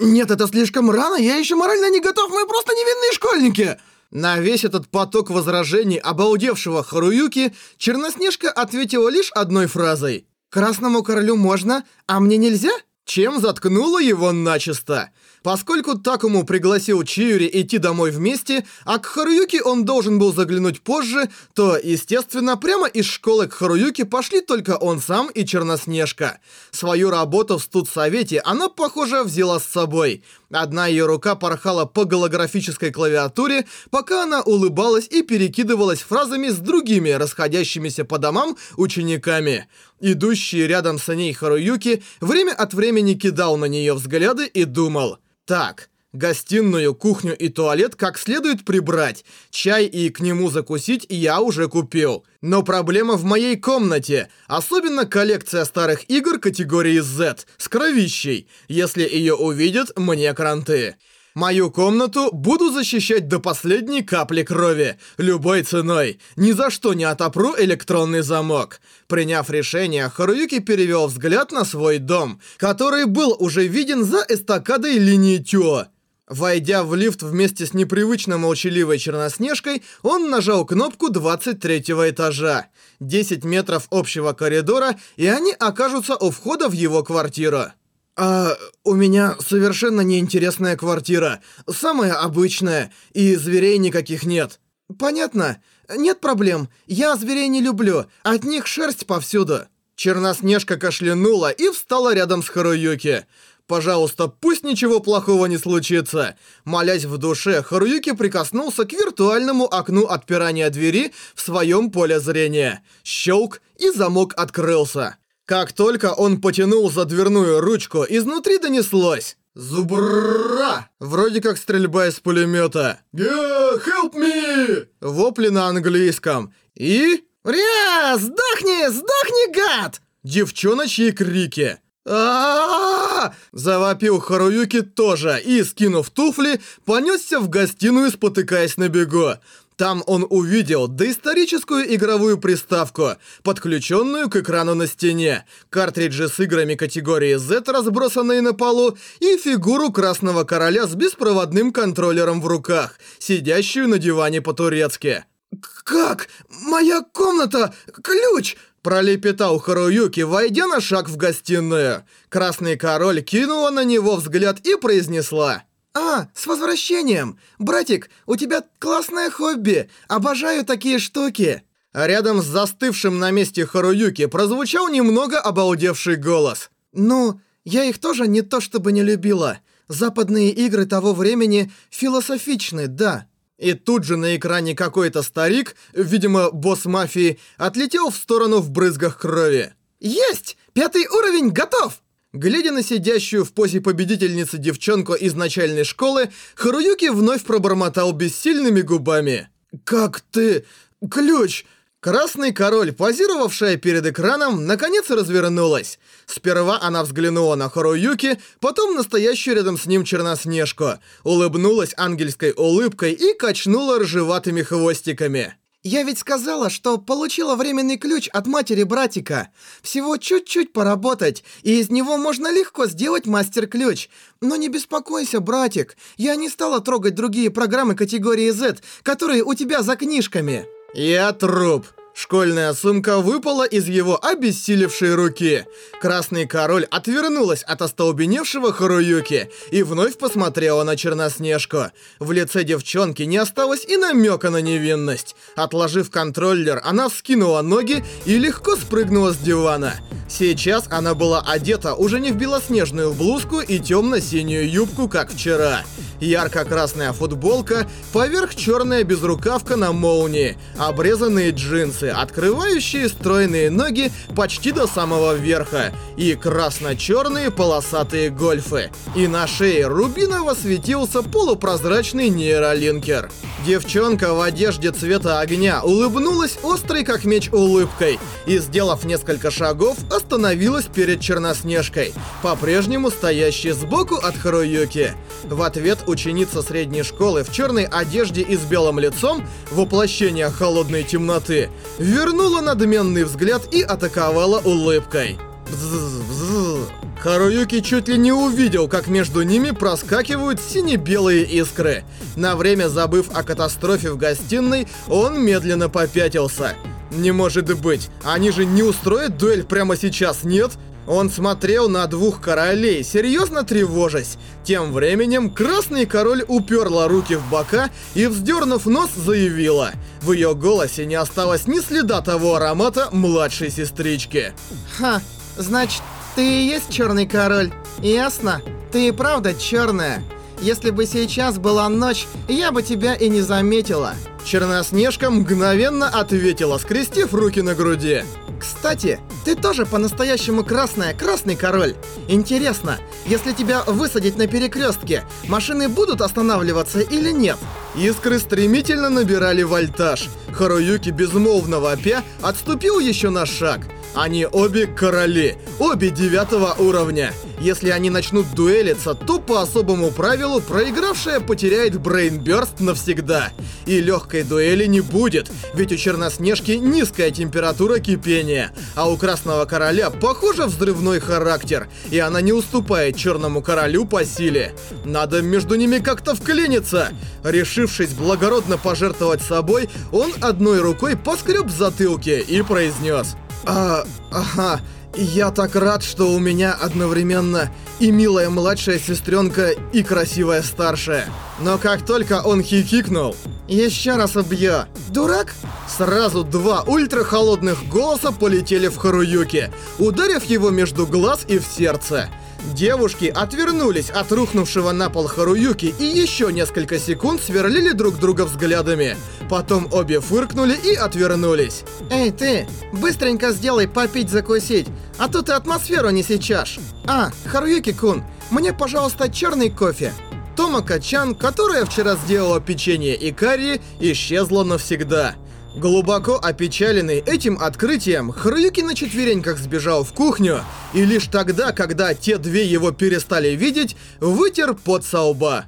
Нет, это слишком рано, я еще морально не готов, мы просто невинные школьники. На весь этот поток возражений обалдевшего Харуюки Черноснежка ответила лишь одной фразой. «Красному королю можно, а мне нельзя?» Чем заткнула его начисто. Поскольку Такому пригласил Чиури идти домой вместе, а к Харуюке он должен был заглянуть позже, то, естественно, прямо из школы к Харуюке пошли только он сам и Черноснежка. Свою работу в студсовете она, похоже, взяла с собой. Одна ее рука порхала по голографической клавиатуре, пока она улыбалась и перекидывалась фразами с другими расходящимися по домам учениками. Идущий рядом с ней Харуюки время от времени кидал на нее взгляды и думал – так, гостиную, кухню и туалет как следует прибрать. Чай и к нему закусить я уже купил. Но проблема в моей комнате. Особенно коллекция старых игр категории Z с кровищей. Если ее увидят, мне кранты. Мою комнату буду защищать до последней капли крови, любой ценой. Ни за что не отопру электронный замок. Приняв решение, Харуюки перевел взгляд на свой дом, который был уже виден за эстакадой линии Тюо. Войдя в лифт вместе с непривычно молчаливой Черноснежкой, он нажал кнопку 23 этажа. 10 метров общего коридора, и они окажутся у входа в его квартиру. «А у меня совершенно неинтересная квартира. Самая обычная, и зверей никаких нет». «Понятно. Нет проблем. Я зверей не люблю. От них шерсть повсюду». Черноснежка кашлянула и встала рядом с Харуюки. «Пожалуйста, пусть ничего плохого не случится». Молясь в душе, Харуюки прикоснулся к виртуальному окну отпирания двери в своем поле зрения. Щелк, и замок открылся. Как только он потянул за дверную ручку, изнутри донеслось. Зубра! Вроде как стрельба из пулемета. Yeah, help me! Вопли на английском. И... Ря! Сдохни! Сдохни, гад! Девчоночьи крики. а Завопил Харуюки тоже и, скинув туфли, понесся в гостиную, спотыкаясь на бегу. Там он увидел доисторическую игровую приставку, подключенную к экрану на стене, картриджи с играми категории Z, разбросанные на полу, и фигуру Красного Короля с беспроводным контроллером в руках, сидящую на диване по-турецки. «Как? Моя комната? Ключ!» Пролепетал Харуюки, войдя на шаг в гостиную. Красный король кинула на него взгляд и произнесла «А, с возвращением! Братик, у тебя классное хобби! Обожаю такие штуки!» Рядом с застывшим на месте Харуюки прозвучал немного обалдевший голос. «Ну, я их тоже не то чтобы не любила. Западные игры того времени философичны, да». И тут же на экране какой-то старик, видимо, босс мафии, отлетел в сторону в брызгах крови. «Есть! Пятый уровень готов!» Глядя на сидящую в позе победительницы девчонку из начальной школы, Харуюки вновь пробормотал бессильными губами. «Как ты? Ключ!» Красный король, позировавшая перед экраном, наконец развернулась. Сперва она взглянула на Харуюки, потом настоящую рядом с ним Черноснежку, улыбнулась ангельской улыбкой и качнула ржеватыми хвостиками. Я ведь сказала, что получила временный ключ от матери братика. Всего чуть-чуть поработать, и из него можно легко сделать мастер-ключ. Но не беспокойся, братик, я не стала трогать другие программы категории Z, которые у тебя за книжками. Я труп. Школьная сумка выпала из его обессилевшей руки. Красный король отвернулась от остолбеневшего Харуюки и вновь посмотрела на Черноснежку. В лице девчонки не осталось и намека на невинность. Отложив контроллер, она вскинула ноги и легко спрыгнула с дивана. Сейчас она была одета уже не в белоснежную блузку и темно-синюю юбку, как вчера. Ярко-красная футболка, поверх черная безрукавка на молнии, обрезанные джинсы, открывающие стройные ноги почти до самого верха, и красно-черные полосатые гольфы. И на шее рубиново светился полупрозрачный нейролинкер. Девчонка в одежде цвета огня улыбнулась острой как меч улыбкой и, сделав несколько шагов, остановилась перед Черноснежкой, по-прежнему стоящей сбоку от Харуюки. В ответ ученица средней школы в черной одежде и с белым лицом, воплощение холодной темноты, вернула надменный взгляд и атаковала улыбкой. Бзз. Харуюки чуть ли не увидел, как между ними проскакивают сине-белые искры. На время забыв о катастрофе в гостиной, он медленно попятился. Не может быть, они же не устроят дуэль прямо сейчас, нет? Он смотрел на двух королей, серьезно тревожась. Тем временем Красный Король уперла руки в бока и, вздернув нос, заявила. В ее голосе не осталось ни следа того аромата младшей сестрички. Ха, значит, ты и есть Черный Король, ясно? Ты и правда черная. Если бы сейчас была ночь, я бы тебя и не заметила. Черноснежка мгновенно ответила, скрестив руки на груди. Кстати, ты тоже по-настоящему красная, красный король. Интересно, если тебя высадить на перекрестке, машины будут останавливаться или нет? Искры стремительно набирали вольтаж. Харуюки безмолвно вопя отступил еще на шаг. Они обе короли, обе девятого уровня. Если они начнут дуэлиться, то по особому правилу проигравшая потеряет брейнбёрст навсегда. И легкой дуэли не будет, ведь у Черноснежки низкая температура кипения, а у Красного Короля, похоже, взрывной характер, и она не уступает Черному Королю по силе. Надо между ними как-то вклиниться. Решившись благородно пожертвовать собой, он одной рукой поскреб в затылке и произнес «А, ага, я так рад, что у меня одновременно и милая младшая сестренка, и красивая старшая. Но как только он хихикнул, еще раз убью. Дурак? Сразу два ультрахолодных голоса полетели в Харуюки, ударив его между глаз и в сердце. Девушки отвернулись от рухнувшего на пол Харуюки и еще несколько секунд сверлили друг друга взглядами. Потом обе фыркнули и отвернулись. Эй, ты, быстренько сделай попить-закусить, а то ты атмосферу не сейчас. А, Харуюки-кун, мне, пожалуйста, черный кофе. Томака-чан, которая вчера сделала печенье и карри, исчезла навсегда. Глубоко опечаленный этим открытием, Харуюки на четвереньках сбежал в кухню, и лишь тогда, когда те две его перестали видеть, вытер под со лба.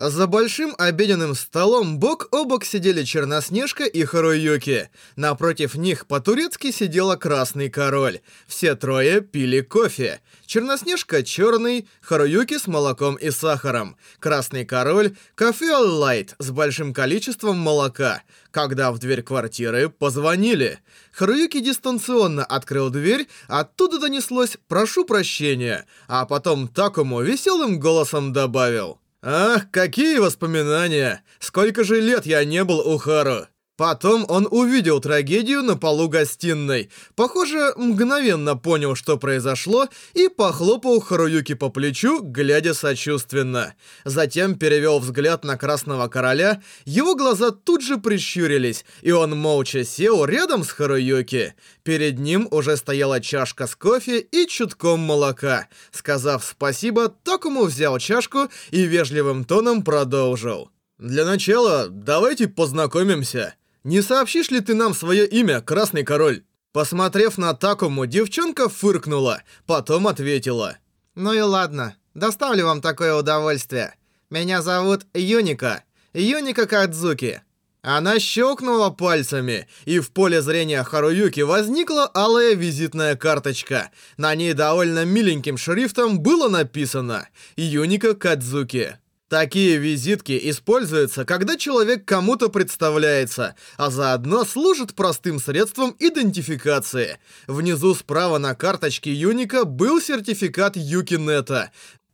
За большим обеденным столом бок о бок сидели Черноснежка и Харуюки. Напротив них по-турецки сидела Красный Король. Все трое пили кофе. Черноснежка черный, Харуюки с молоком и сахаром. Красный Король – кофе лайт с большим количеством молока. Когда в дверь квартиры позвонили. Харуюки дистанционно открыл дверь, оттуда донеслось «прошу прощения», а потом Такому веселым голосом добавил – Ах, какие воспоминания! Сколько же лет я не был у Хару! Потом он увидел трагедию на полу гостиной. Похоже, мгновенно понял, что произошло, и похлопал Харуюки по плечу, глядя сочувственно. Затем перевел взгляд на Красного Короля, его глаза тут же прищурились, и он молча сел рядом с Харуюки. Перед ним уже стояла чашка с кофе и чутком молока. Сказав спасибо, Токому взял чашку и вежливым тоном продолжил. «Для начала давайте познакомимся». Не сообщишь ли ты нам свое имя, Красный Король?» Посмотрев на Такому, девчонка фыркнула, потом ответила. «Ну и ладно, доставлю вам такое удовольствие. Меня зовут Юника, Юника Кадзуки». Она щелкнула пальцами, и в поле зрения Харуюки возникла алая визитная карточка. На ней довольно миленьким шрифтом было написано «Юника Кадзуки». Такие визитки используются, когда человек кому-то представляется, а заодно служит простым средством идентификации. Внизу справа на карточке Юника был сертификат Юкинета.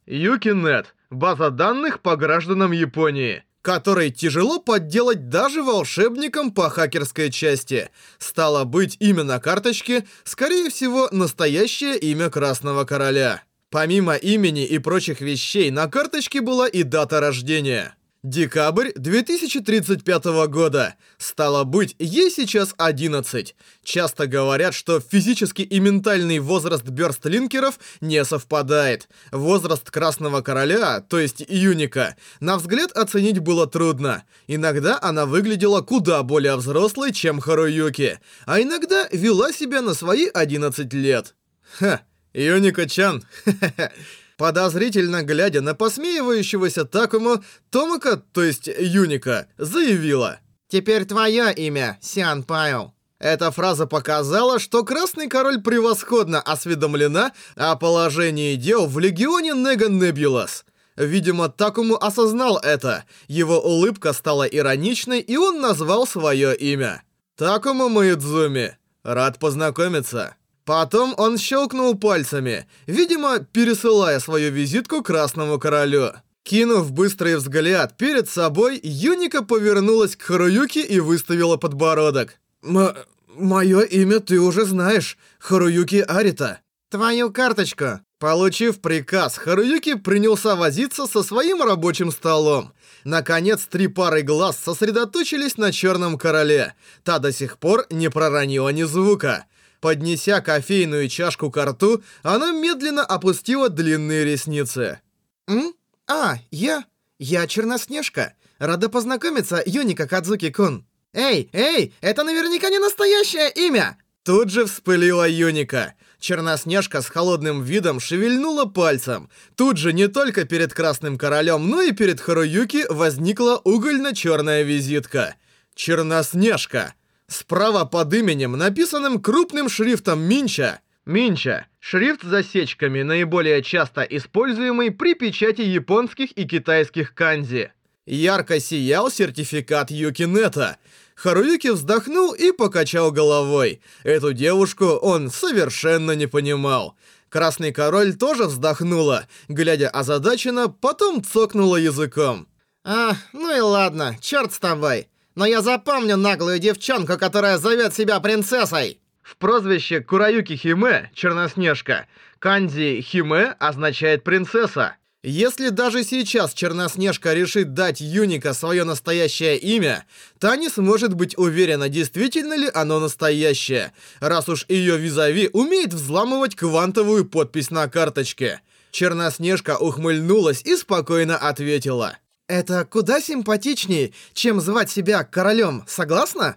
Юкинет – база данных по гражданам Японии который тяжело подделать даже волшебникам по хакерской части. Стало быть, имя на карточке, скорее всего, настоящее имя Красного Короля. Помимо имени и прочих вещей, на карточке была и дата рождения. Декабрь 2035 года. Стало быть, ей сейчас 11. Часто говорят, что физический и ментальный возраст бёрстлинкеров не совпадает. Возраст Красного Короля, то есть Юника, на взгляд оценить было трудно. Иногда она выглядела куда более взрослой, чем Харуюки, а иногда вела себя на свои 11 лет. Ха. Юника-чан, Подозрительно глядя на посмеивающегося Такому, Томака, то есть Юника, заявила. «Теперь твое имя, Сиан Пайо». Эта фраза показала, что Красный Король превосходно осведомлена о положении дел в Легионе Нега Небулас. Видимо, Такому осознал это. Его улыбка стала ироничной, и он назвал свое имя. Такому Маидзуми. Рад познакомиться. Потом он щелкнул пальцами, видимо, пересылая свою визитку Красному Королю. Кинув быстрый взгляд перед собой, Юника повернулась к Харуюке и выставила подбородок. «М... мое имя ты уже знаешь, Харуюки Арита». «Твою карточку». Получив приказ, Харуюки принялся возиться со своим рабочим столом. Наконец, три пары глаз сосредоточились на Черном Короле. Та до сих пор не проронила ни звука. Поднеся кофейную чашку к рту, она медленно опустила длинные ресницы. «М? А, я? Я Черноснежка. Рада познакомиться, Юника Кадзуки-кун». «Эй, эй, это наверняка не настоящее имя!» Тут же вспылила Юника. Черноснежка с холодным видом шевельнула пальцем. Тут же не только перед Красным Королем, но и перед Харуюки возникла угольно-черная визитка. Черноснежка. Справа под именем, написанным крупным шрифтом Минча. Минча – шрифт с засечками, наиболее часто используемый при печати японских и китайских канзи. Ярко сиял сертификат Юкинета – Харуюки вздохнул и покачал головой. Эту девушку он совершенно не понимал. Красный король тоже вздохнула, глядя озадаченно, потом цокнула языком. «А, ну и ладно, черт с тобой. Но я запомню наглую девчонку, которая зовет себя принцессой». В прозвище Кураюки Химе, Черноснежка, канзи Химе означает принцесса. Если даже сейчас Черноснежка решит дать Юника свое настоящее имя, та не сможет быть уверена, действительно ли оно настоящее, раз уж ее визави умеет взламывать квантовую подпись на карточке. Черноснежка ухмыльнулась и спокойно ответила. «Это куда симпатичнее, чем звать себя королем, согласна?»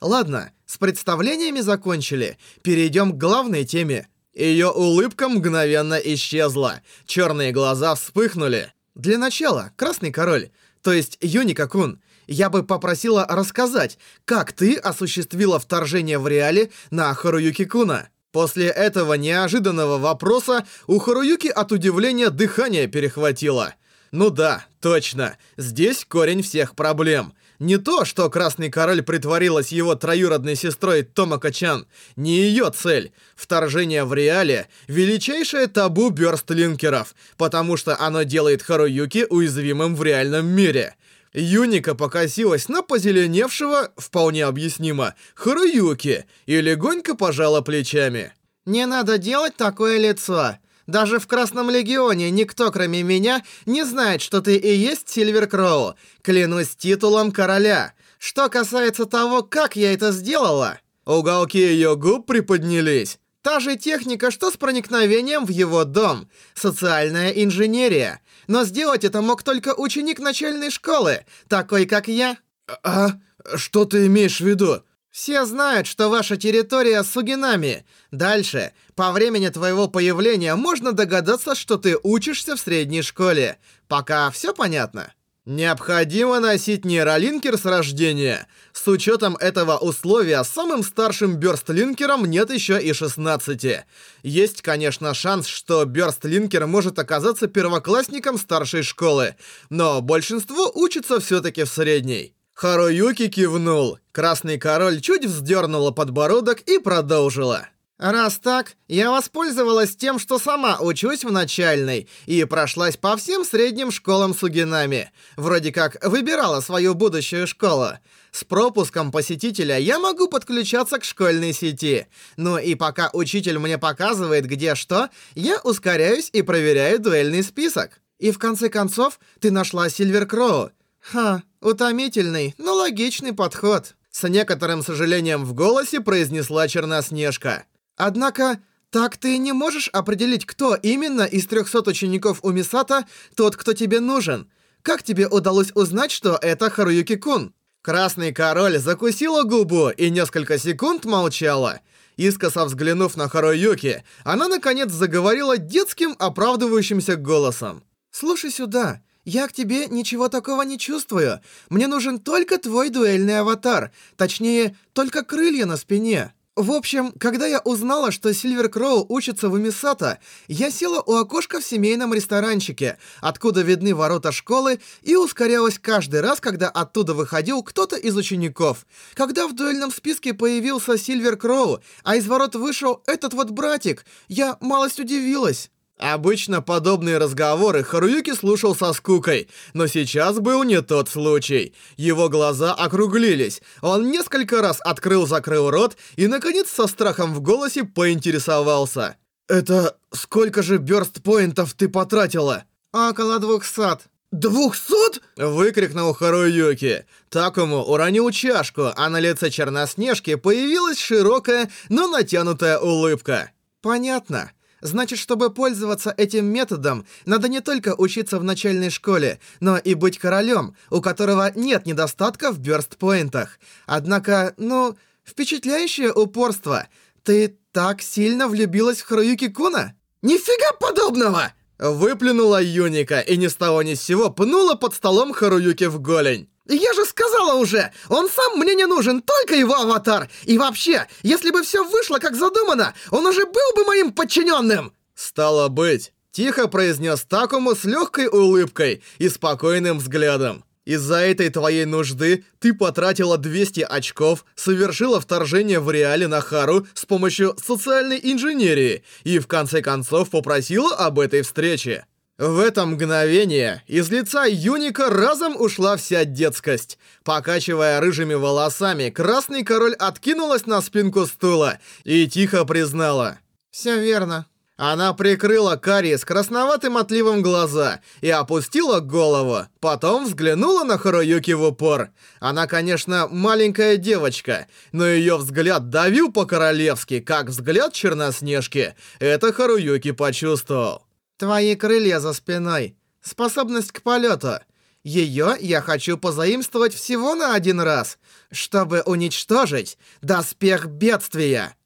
«Ладно, с представлениями закончили. Перейдем к главной теме. Ее улыбка мгновенно исчезла. Черные глаза вспыхнули. Для начала, Красный Король, то есть Юника-кун, я бы попросила рассказать, как ты осуществила вторжение в реале на Харуюки-куна. После этого неожиданного вопроса у Харуюки от удивления дыхание перехватило. Ну да, точно, здесь корень всех проблем. Не то, что Красный Король притворилась его троюродной сестрой Томака-чан. Не ее цель. Вторжение в реале – величайшее табу бёрстлинкеров, потому что оно делает Харуюки уязвимым в реальном мире. Юника покосилась на позеленевшего, вполне объяснимо, Харуюки и легонько пожала плечами. «Не надо делать такое лицо. Даже в Красном Легионе никто, кроме меня, не знает, что ты и есть Сильвер Кроу. Клянусь титулом короля. Что касается того, как я это сделала... Уголки ее губ приподнялись. Та же техника, что с проникновением в его дом. Социальная инженерия. Но сделать это мог только ученик начальной школы, такой как я. А? Что ты имеешь в виду? Все знают, что ваша территория Сугинами. Дальше, по времени твоего появления можно догадаться, что ты учишься в средней школе. Пока все понятно? Необходимо носить нейролинкер с рождения. С учетом этого условия, самым старшим бёрстлинкером нет еще и 16. Есть, конечно, шанс, что бёрстлинкер может оказаться первоклассником старшей школы, но большинство учится все-таки в средней. Харуюки кивнул. Красный король чуть вздернула подбородок и продолжила. «Раз так, я воспользовалась тем, что сама учусь в начальной, и прошлась по всем средним школам Сугинами. Вроде как выбирала свою будущую школу. С пропуском посетителя я могу подключаться к школьной сети. Ну и пока учитель мне показывает, где что, я ускоряюсь и проверяю дуэльный список. И в конце концов, ты нашла Сильвер Кроу. Ха, утомительный, но логичный подход. С некоторым сожалением в голосе произнесла Черноснежка. Однако, так ты не можешь определить, кто именно из 300 учеников у Мисата тот, кто тебе нужен. Как тебе удалось узнать, что это Харуюки-кун? Красный король закусила губу и несколько секунд молчала. Искоса взглянув на Харуюки, она наконец заговорила детским оправдывающимся голосом. «Слушай сюда, Я к тебе ничего такого не чувствую. Мне нужен только твой дуэльный аватар. Точнее, только крылья на спине. В общем, когда я узнала, что Сильвер Кроу учится в Эмисата, я села у окошка в семейном ресторанчике, откуда видны ворота школы, и ускорялась каждый раз, когда оттуда выходил кто-то из учеников. Когда в дуэльном списке появился Сильвер Кроу, а из ворот вышел этот вот братик, я малость удивилась. Обычно подобные разговоры Харуюки слушал со скукой, но сейчас был не тот случай. Его глаза округлились, он несколько раз открыл-закрыл рот и, наконец, со страхом в голосе поинтересовался. «Это сколько же бёрст-поинтов ты потратила?» «Около двухсот». «Двухсот?» — выкрикнул Харуюки. Такому уронил чашку, а на лице Черноснежки появилась широкая, но натянутая улыбка. «Понятно». Значит, чтобы пользоваться этим методом, надо не только учиться в начальной школе, но и быть королем, у которого нет недостатка в бёрст-поинтах. Однако, ну, впечатляющее упорство. Ты так сильно влюбилась в Харуюки Куна? Нифига подобного! Выплюнула Юника и ни с того ни с сего пнула под столом Харуюки в голень. «Я же сказала уже, он сам мне не нужен, только его аватар! И вообще, если бы все вышло как задумано, он уже был бы моим подчиненным!» «Стало быть», — тихо произнес Такому с легкой улыбкой и спокойным взглядом. «Из-за этой твоей нужды ты потратила 200 очков, совершила вторжение в реале на Хару с помощью социальной инженерии и в конце концов попросила об этой встрече». В это мгновение из лица Юника разом ушла вся детскость. Покачивая рыжими волосами, Красный Король откинулась на спинку стула и тихо признала. «Все верно». Она прикрыла карие с красноватым отливом глаза и опустила голову. Потом взглянула на Харуюки в упор. Она, конечно, маленькая девочка, но ее взгляд давил по-королевски, как взгляд Черноснежки. Это Харуюки почувствовал. Твои крылья за спиной. Способность к полету. Ее я хочу позаимствовать всего на один раз, чтобы уничтожить доспех бедствия.